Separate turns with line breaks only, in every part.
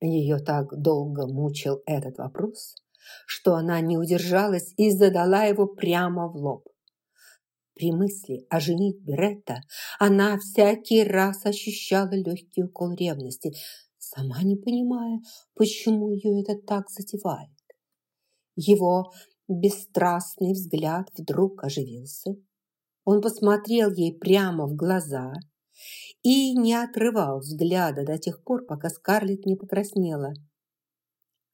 Ее так долго мучил этот вопрос, что она не удержалась и задала его прямо в лоб. При мысли о женитьбе Ретта она всякий раз ощущала легкий укол ревности, сама не понимая, почему ее это так затевает. Его бесстрастный взгляд вдруг оживился. Он посмотрел ей прямо в глаза и не отрывал взгляда до тех пор, пока Скарлетт не покраснела.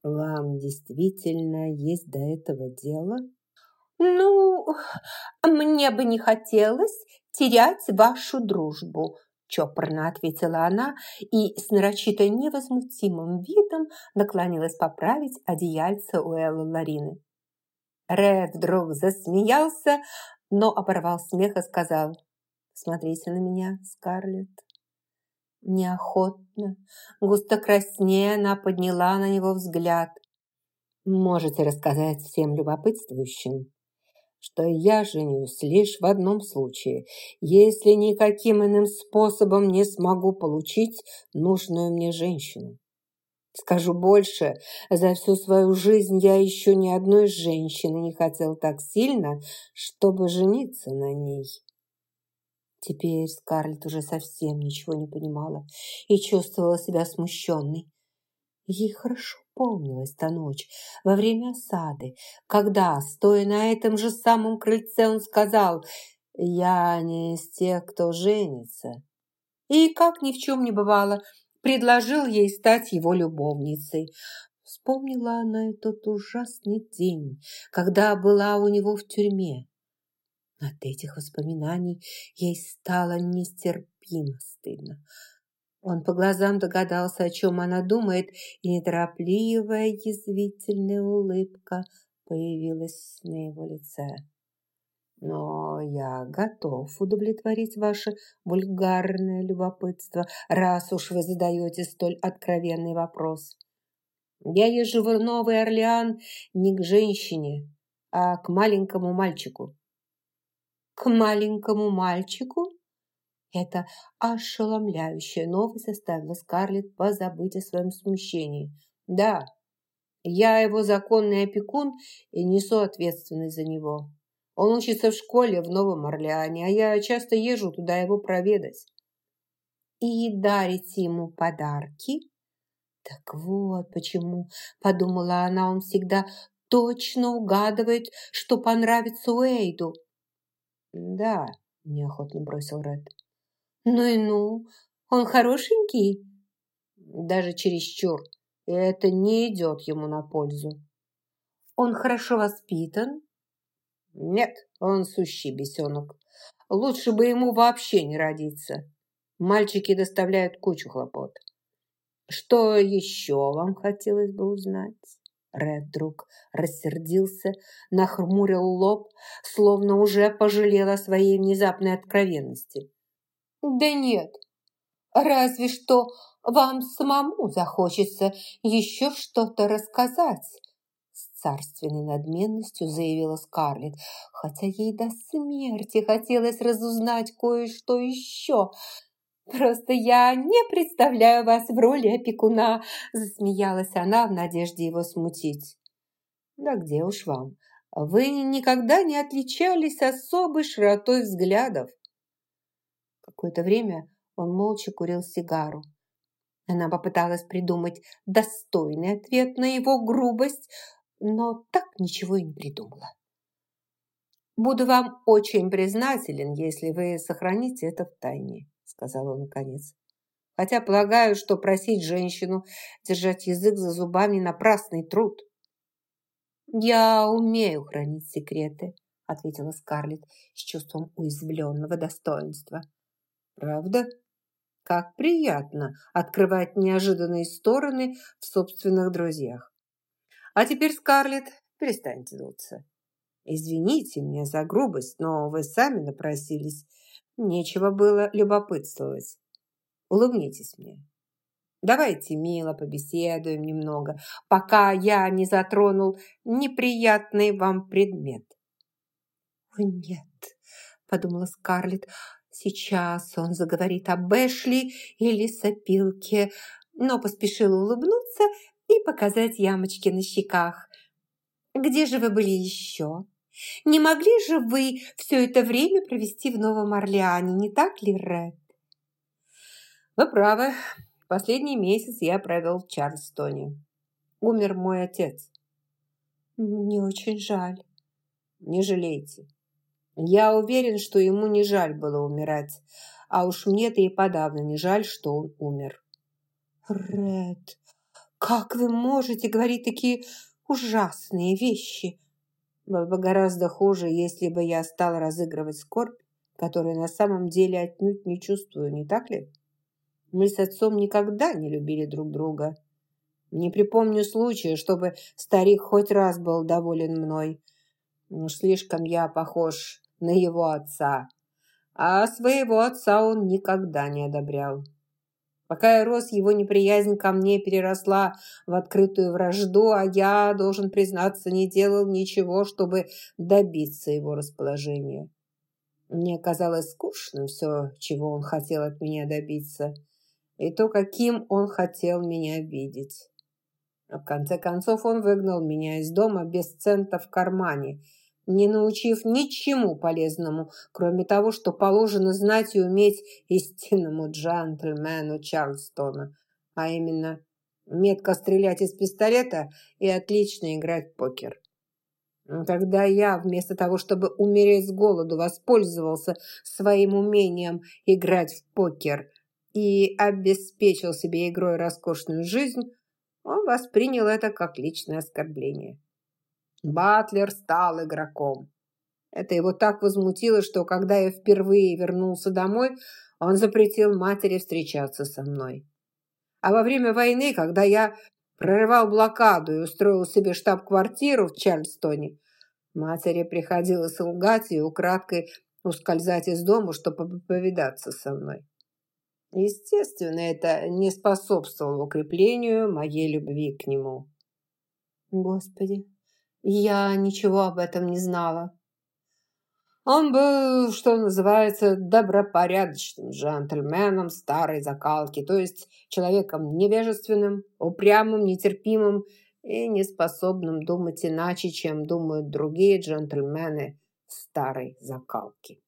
«Вам действительно есть до этого дело?»
«Ну, мне бы не хотелось терять вашу дружбу», чопорно ответила она и с нарочито невозмутимым видом наклонилась поправить одеяльце у Эллы Ларины. Ред вдруг засмеялся, но оборвал смех и сказал «Смотрите на меня, Скарлетт». Неохотно, густо краснея, она подняла на него взгляд. «Можете рассказать всем любопытствующим, что я женюсь лишь в одном случае, если никаким иным способом не смогу получить нужную мне женщину. Скажу больше, за всю свою жизнь я еще ни одной женщины не хотел так сильно, чтобы жениться на ней. Теперь Скарлетт уже совсем ничего не понимала и чувствовала себя смущенной. Ей хорошо помнилась та ночь во время осады, когда, стоя на этом же самом крыльце, он сказал «Я не из тех, кто женится». И, как ни в чем не бывало, предложил ей стать его любовницей. Вспомнила она этот ужасный день, когда была у него в тюрьме. От этих воспоминаний ей стало нестерпимо стыдно. Он по глазам догадался, о чем она думает, и неторопливая язвительная улыбка появилась на его лице. Но я готов удовлетворить ваше вульгарное любопытство, раз уж вы задаете столь откровенный вопрос. Я езжу в Новый Орлеан не к женщине, а к маленькому мальчику. К маленькому мальчику? Эта ошеломляющая новость заставила Скарлетт позабыть о своем смущении. «Да, я его законный опекун и несу ответственность за него. Он учится в школе в Новом Орлеане, а я часто езжу туда его проведать». «И дарите ему подарки?» «Так вот почему», – подумала она, – «он всегда точно угадывает, что понравится Уэйду». «Да», – неохотно бросил Ред. Ну и ну, он хорошенький? Даже чересчур. И это не идет ему на пользу. Он хорошо воспитан? Нет, он сущий бесенок. Лучше бы ему вообще не родиться. Мальчики доставляют кучу хлопот. Что еще вам хотелось бы узнать? Ред вдруг рассердился, нахмурил лоб, словно уже пожалел о своей внезапной откровенности. Да нет, разве что вам самому захочется еще что-то рассказать. С царственной надменностью заявила Скарлетт, хотя ей до смерти хотелось разузнать кое-что еще. «Просто я не представляю вас в роли опекуна», засмеялась она в надежде его смутить. «Да где уж вам? Вы никогда не отличались особой широтой взглядов. Какое-то время он молча курил сигару. Она попыталась придумать достойный ответ на его грубость, но так ничего и не придумала. «Буду вам очень признателен, если вы сохраните это в тайне», сказал он наконец. «Хотя полагаю, что просить женщину держать язык за зубами – напрасный труд». «Я умею хранить секреты», ответила Скарлетт с чувством уязвленного достоинства. Правда? Как приятно открывать неожиданные стороны в собственных друзьях. А теперь, Скарлетт, перестаньте дуться. Извините меня за грубость, но вы сами напросились. Нечего было любопытствовать. Улыбнитесь мне. Давайте мило побеседуем немного, пока я не затронул неприятный вам предмет. «Ой, нет», – подумала Скарлетт, Сейчас он заговорит об Эшли или сопилке.
но поспешила улыбнуться и показать ямочки на щеках. «Где же вы были еще? Не могли же вы все это время провести в Новом Орлеане, не так ли, Ред?»
«Вы правы. Последний месяц я провел в Чарльстоне. Умер мой отец».
«Мне очень жаль».
«Не жалейте. Я уверен, что ему не жаль было умирать, а уж мне-то и подавно не жаль, что он умер».
«Ред, как вы можете говорить такие ужасные вещи?»
Было бы гораздо хуже, если бы я стал разыгрывать скорбь, которую на самом деле отнюдь не чувствую, не так ли? Мы с отцом никогда не любили друг друга. Не припомню случая, чтобы старик хоть раз был доволен мной. Уж слишком я похож на его отца, а своего отца он никогда не одобрял. Пока я рос, его неприязнь ко мне переросла в открытую вражду, а я, должен признаться, не делал ничего, чтобы добиться его расположения. Мне казалось скучным все, чего он хотел от меня добиться, и то, каким он хотел меня видеть. А в конце концов он выгнал меня из дома без цента в кармане – не научив ничему полезному, кроме того, что положено знать и уметь истинному джентльмену Чарльстона, а именно метко стрелять из пистолета и отлично играть в покер. Когда я, вместо того, чтобы умереть с голоду, воспользовался своим умением играть в покер и обеспечил себе игрой роскошную жизнь, он воспринял это как личное оскорбление. Батлер стал игроком. Это его так возмутило, что когда я впервые вернулся домой, он запретил матери встречаться со мной. А во время войны, когда я прорывал блокаду и устроил себе штаб-квартиру в Чарльстоне, матери приходилось лгать и украдкой ускользать из дома, чтобы повидаться со мной. Естественно, это не способствовало укреплению моей любви к нему.
Господи, я ничего об этом не знала.
Он был, что называется, добропорядочным джентльменом старой закалки, то есть человеком невежественным, упрямым, нетерпимым и неспособным думать иначе, чем думают другие джентльмены старой закалки.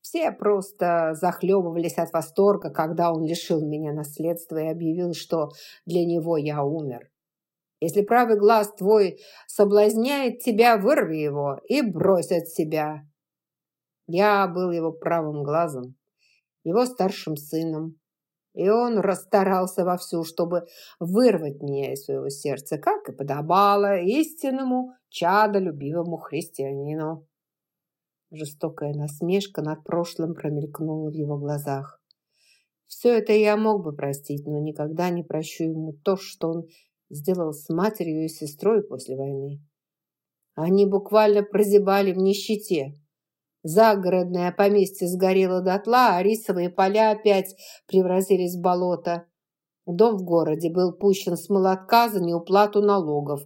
Все просто захлебывались от восторга, когда он лишил меня наследства и объявил, что для него я умер. Если правый глаз твой соблазняет тебя, вырви его и брось от себя. Я был его правым глазом, его старшим сыном, и он расстарался вовсю, чтобы вырвать меня из своего сердца, как и подобало истинному, чадолюбивому христианину. Жестокая насмешка над прошлым промелькнула в его глазах. Все это я мог бы простить, но никогда не прощу ему то, что он сделал с матерью и сестрой после войны. Они буквально прозябали в нищете. Загородное поместье сгорело дотла, а рисовые поля опять превратились в болото. Дом в городе был пущен с молотка за неуплату налогов.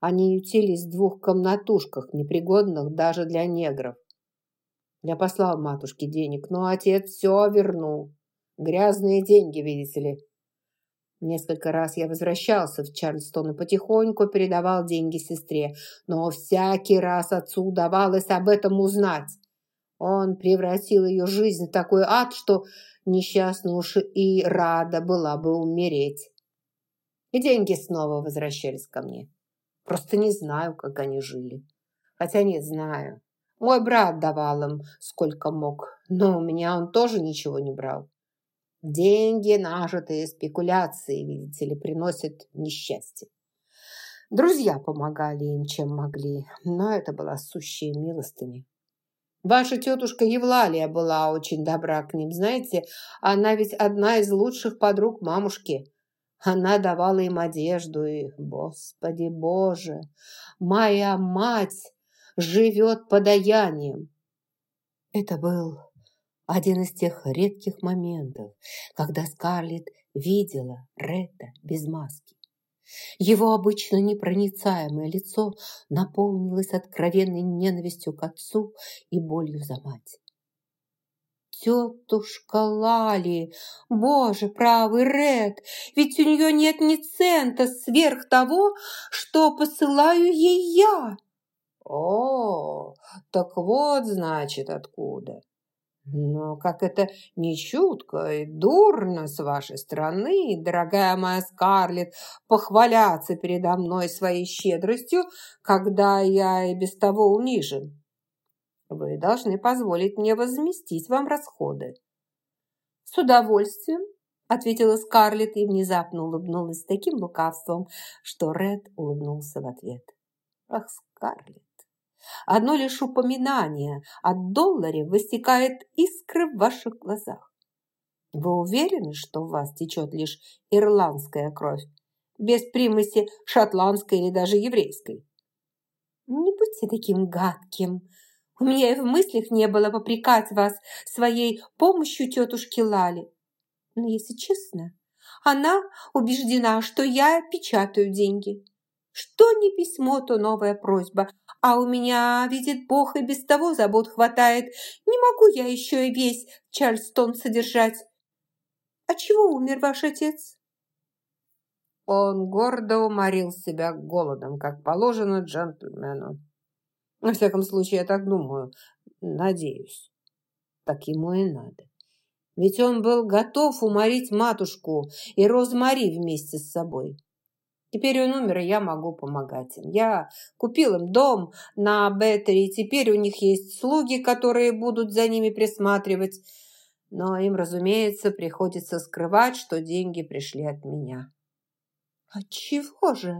Они ютились в двух комнатушках, непригодных даже для негров. Я послал матушке денег, но отец все вернул. Грязные деньги, видите ли. Несколько раз я возвращался в Чарльстон и потихоньку передавал деньги сестре, но всякий раз отцу удавалось об этом узнать. Он превратил ее жизнь в такой ад, что несчастно уж и рада была бы умереть. И деньги снова возвращались ко мне. Просто не знаю, как они жили. Хотя нет, знаю. Мой брат давал им сколько мог, но у меня он тоже ничего не брал. Деньги, нажитые спекуляции, видите ли, приносят несчастье. Друзья помогали им, чем могли, но это была сущая милостыня. Ваша тетушка Евлалия была очень добра к ним, знаете, она ведь одна из лучших подруг мамушки. Она давала им одежду, и, Господи Боже, моя мать живет подаянием.
Это был один из тех редких моментов, когда Скарлетт видела Ретта без маски. Его обычно непроницаемое лицо наполнилось откровенной ненавистью к отцу и болью за мать. Тетушка Лали, боже правый Ред, ведь у нее нет ни цента сверх того, что посылаю ей я.
О, так вот, значит, откуда. Но как это нечутко и дурно с вашей стороны, дорогая моя Скарлетт, похваляться передо мной своей щедростью, когда я и без того унижен. Вы должны позволить мне возместить вам расходы.
С удовольствием, ответила Скарлетт и внезапно улыбнулась таким лукавством, что Ред улыбнулся в ответ. Ах, Скарлетт! Одно лишь упоминание о долларе выстекает искры в ваших глазах. Вы уверены, что в вас течет лишь ирландская кровь, без примеси шотландской или даже еврейской? Не будьте таким гадким. У меня и в мыслях не было попрекать вас своей помощью тетушки Лали. Но, если честно, она убеждена, что я печатаю деньги. Что не письмо, то новая просьба. А у меня, видит Бог, и без того забот хватает. Не могу я еще и весь Чарльстон содержать. А чего умер ваш отец?
Он гордо уморил себя голодом, как положено джентльмену. Во всяком случае, я так думаю, надеюсь. Так ему и надо. Ведь он был готов уморить матушку и Розмари вместе с собой. Теперь он умер, и я могу помогать им. Я купил им дом на Беттере, и теперь у них есть слуги, которые будут за ними присматривать. Но им, разумеется, приходится скрывать, что деньги пришли от меня.
Отчего же?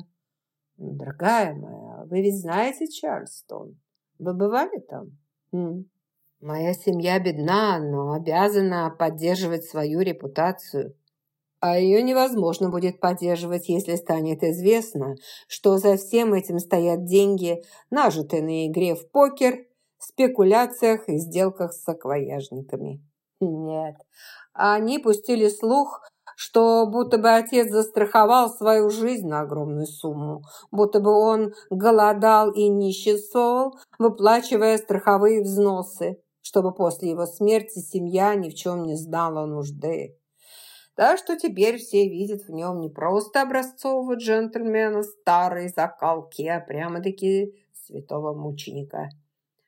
Дорогая моя, вы ведь знаете Чарльстон? Вы бывали там? М? Моя семья бедна, но обязана поддерживать свою репутацию. А ее невозможно будет поддерживать, если станет известно, что за всем этим стоят деньги, нажитые на игре в покер, спекуляциях и сделках с саквояжниками. Нет, они пустили слух, что будто бы отец застраховал свою жизнь на огромную сумму, будто бы он голодал и нищенствовал, выплачивая страховые взносы, чтобы после его смерти семья ни в чем не знала нужды. Так что теперь все видят в нем не просто образцового джентльмена старой закалки, а прямо-таки святого мученика,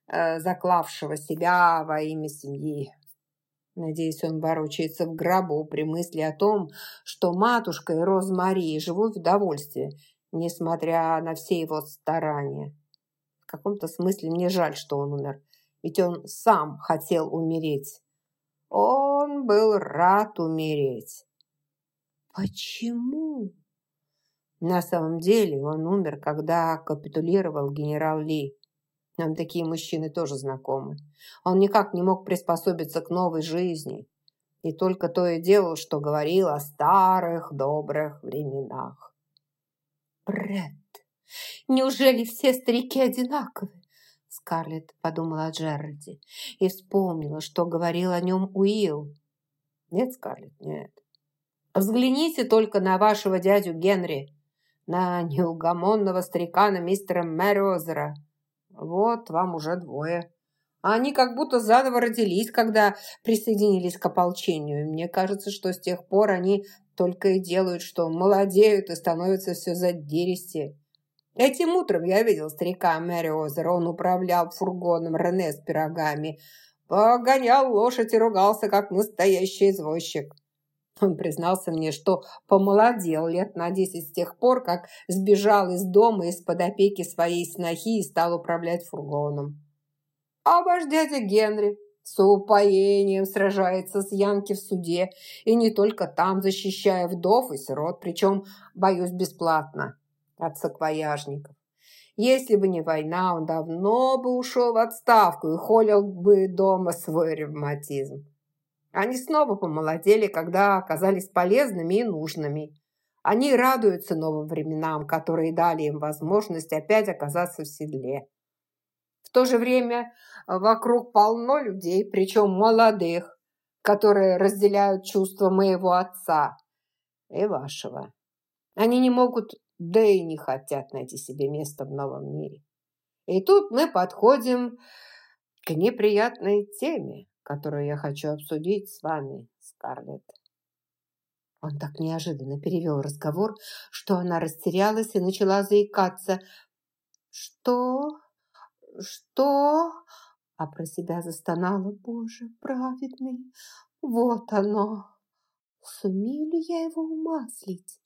э, заклавшего себя во имя семьи. Надеюсь, он ворочается в гробу при мысли о том, что матушка и Розмари живут в довольстве, несмотря на все его старания. В каком-то смысле мне жаль, что он умер, ведь он сам хотел умереть. Он был рад умереть.
Почему?
На самом деле он умер, когда капитулировал генерал Ли. Нам такие мужчины тоже знакомы. Он никак не мог приспособиться к новой жизни. И только то и делал, что говорил о старых добрых временах.
Бред, неужели все старики одинаковы? Скарлетт подумала о Джеральде и вспомнила, что говорил о нем Уилл.
Нет, Скарлетт, нет. Взгляните только на вашего дядю Генри, на неугомонного старикана мистера Мэриозера. Вот вам уже двое. Они как будто заново родились, когда присоединились к ополчению. Мне кажется, что с тех пор они только и делают, что молодеют и становятся все задиристее. Этим утром я видел старика Мэри Озера. Он управлял фургоном Рене с пирогами, погонял лошадь и ругался, как настоящий извозчик. Он признался мне, что помолодел лет на десять с тех пор, как сбежал из дома из-под опеки своей снохи и стал управлять фургоном. А ваш дядя Генри с упоением сражается с Янки в суде, и не только там, защищая вдов и сирот, причем, боюсь, бесплатно от саквояжников. Если бы не война, он давно бы ушел в отставку и холил бы дома свой ревматизм. Они снова помолодели, когда оказались полезными и нужными. Они радуются новым временам, которые дали им возможность опять оказаться в седле. В то же время вокруг полно людей, причем молодых, которые разделяют чувства моего отца и вашего. Они не могут да и не хотят найти себе место в новом мире. И тут мы подходим к неприятной теме, которую я хочу обсудить с вами, Скарлетт. Он так неожиданно перевел разговор, что она растерялась и начала заикаться. «Что? Что?» А про себя застонала. «Боже, праведный, вот оно! Сумею ли я его умаслить?»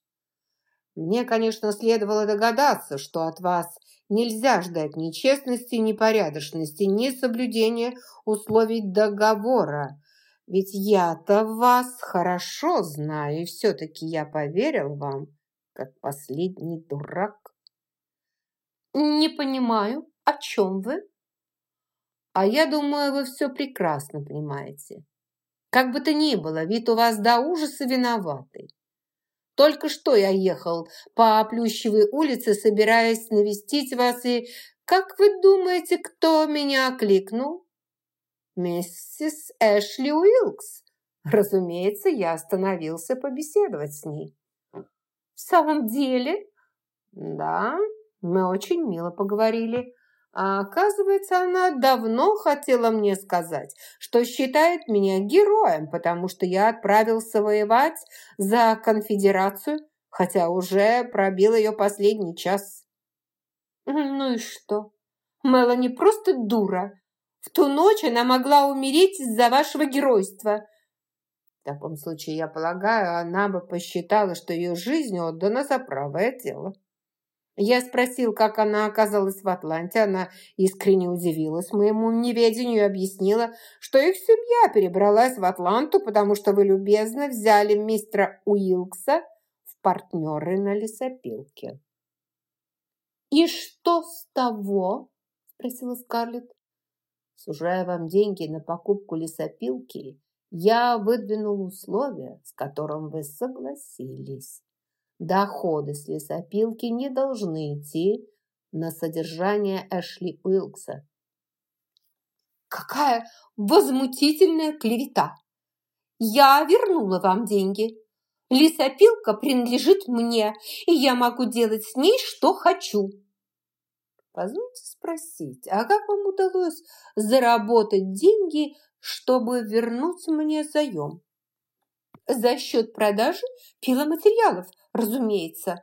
«Мне, конечно, следовало догадаться, что от вас нельзя ждать ни честности, ни порядочности, ни соблюдения условий договора. Ведь я-то вас хорошо знаю, и все-таки я поверил вам, как последний дурак. Не понимаю, о чем вы? А я думаю, вы все прекрасно понимаете. Как бы то ни было, вид у вас до ужаса виноватый. Только что я ехал по Плющевой улице, собираясь навестить вас, и как вы думаете, кто меня окликнул? миссис Эшли Уилкс. Разумеется, я остановился побеседовать с ней. В самом деле? Да, мы очень мило поговорили. А оказывается, она давно хотела мне сказать, что считает меня героем, потому что я отправился воевать за конфедерацию, хотя уже пробил ее последний час. Ну и что? Мелани просто дура. В ту ночь она могла умереть из-за вашего геройства. В таком случае, я полагаю, она бы посчитала, что ее жизнь отдана за правое дело. Я спросил, как она оказалась в Атланте. Она искренне удивилась моему неведению и объяснила, что их семья перебралась в Атланту, потому что вы любезно взяли мистера Уилкса в партнеры на лесопилке. «И что с того?» – спросила Скарлетт. Сужая вам деньги на покупку лесопилки, я выдвинул условия, с которым вы согласились. Доходы с лесопилки не должны идти на содержание Эшли Уилкса. Какая возмутительная клевета! Я вернула вам деньги. Лесопилка принадлежит мне, и я могу делать с ней, что хочу. Позвольте спросить, а как вам удалось заработать деньги, чтобы вернуть мне заем? За счет продажи пиломатериалов, разумеется.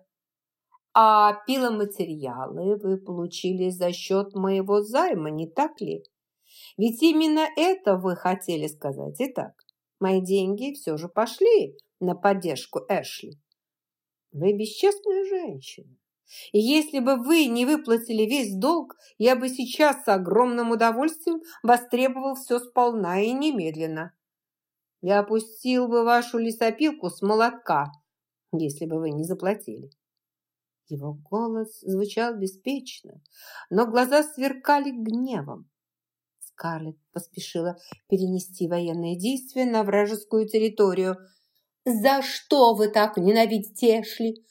А пиломатериалы вы получили за счет моего займа, не так ли? Ведь именно это вы хотели сказать. Итак, мои деньги все же пошли на поддержку Эшли. Вы бесчестная женщина. И если бы вы не выплатили весь долг, я бы сейчас с огромным удовольствием востребовал все сполна и немедленно. Я опустил бы вашу лесопилку с молотка, если бы вы не заплатили. Его голос звучал беспечно, но глаза сверкали гневом. Скарлетт поспешила перенести военные действия на вражескую территорию. «За что вы так ненавидите Эшли?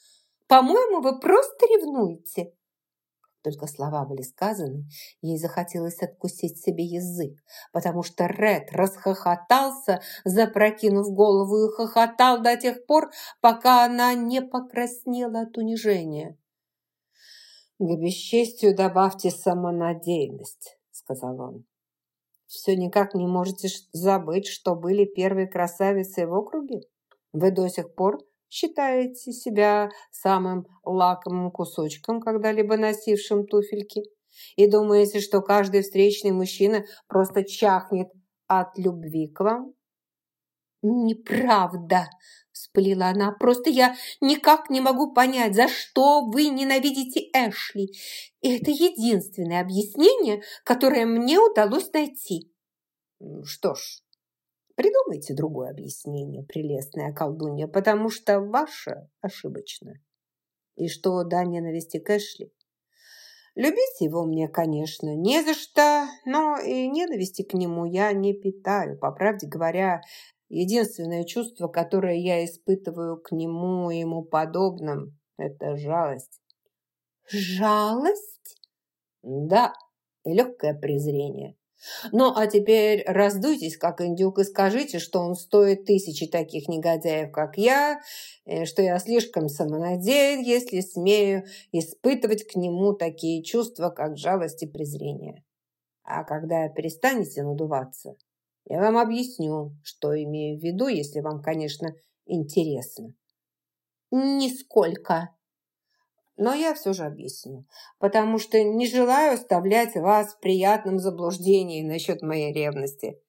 По-моему, вы просто ревнуете». Только слова были сказаны, ей захотелось откусить себе язык, потому что Ред расхохотался, запрокинув голову, и хохотал до тех пор, пока она не покраснела от унижения. «К бесчестью добавьте самонадеянность», — сказал он. «Все никак не можете забыть, что были первые красавицы в округе? Вы до сих пор считаете себя самым лакомым кусочком, когда-либо носившим туфельки, и думаете, что каждый встречный мужчина просто чахнет от любви к вам? «Неправда!» – вспылила она. «Просто я никак не могу понять, за что вы ненавидите Эшли. И это единственное объяснение, которое мне удалось найти». «Что ж, Придумайте другое объяснение, прелестная колдунья, потому что ваше ошибочно. И что до ненависти к Эшли? Любить его мне, конечно, не за что, но и ненависти к нему я не питаю. По правде говоря, единственное чувство, которое я испытываю к нему и ему подобным, это жалость. Жалость? Да, и легкое презрение. Ну, а теперь раздуйтесь, как индюк, и скажите, что он стоит тысячи таких негодяев, как я, что я слишком самонадеян, если смею испытывать к нему такие чувства, как жалость и презрение. А когда перестанете надуваться, Я вам объясню, что имею в виду, если вам, конечно, интересно.
Нисколько.
Но я все же объясню, потому что не желаю оставлять вас в приятном заблуждении насчет моей ревности.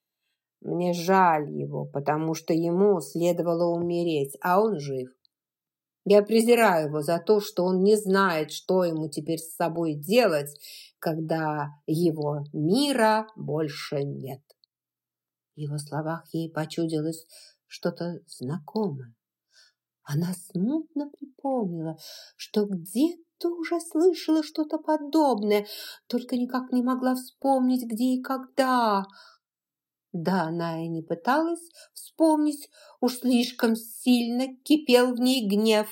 Мне жаль его, потому что ему следовало умереть, а он жив. Я презираю его за то, что он не знает, что ему теперь с собой делать, когда его мира больше нет. В его словах ей почудилось что-то знакомое. Она смутно припомнила, что где-то уже слышала что-то подобное, только никак не могла вспомнить, где и когда. Да, она и не пыталась вспомнить, уж слишком сильно кипел в ней гнев.